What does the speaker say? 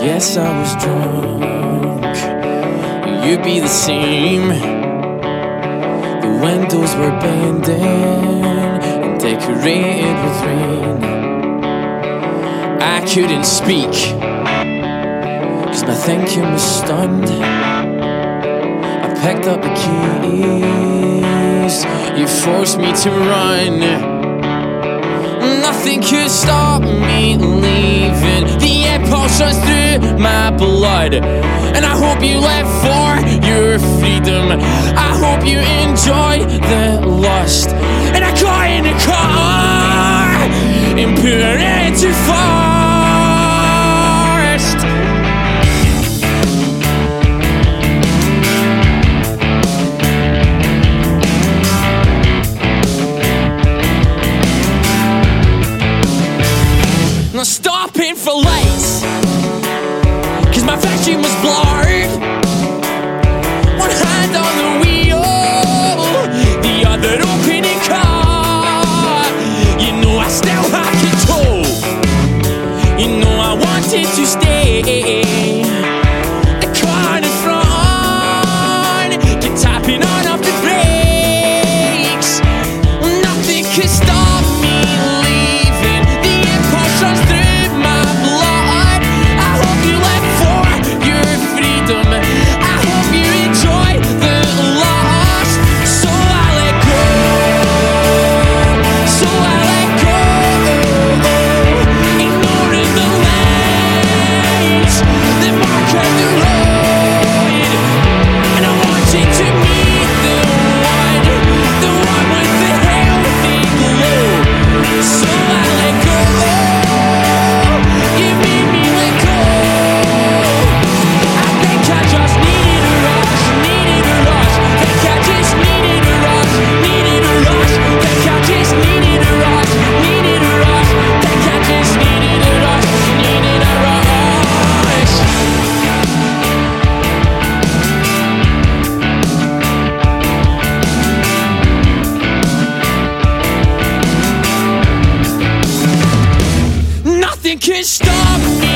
Yes, I was drunk. You'd be the same. The windows were bending and decorated with rain. I couldn't speak, cause my thinking was stunned. I picked up the keys, you forced me to run. Nothing could stop me leaving. Pulses through my blood. And I hope you live for your freedom. I hope you enjoy the lust. And I got in a car and put it too far. Not stopping for lights my vision was blurred One hand on the wheel The other car. You know I still have control. You know I wanted to stay nothing can stop me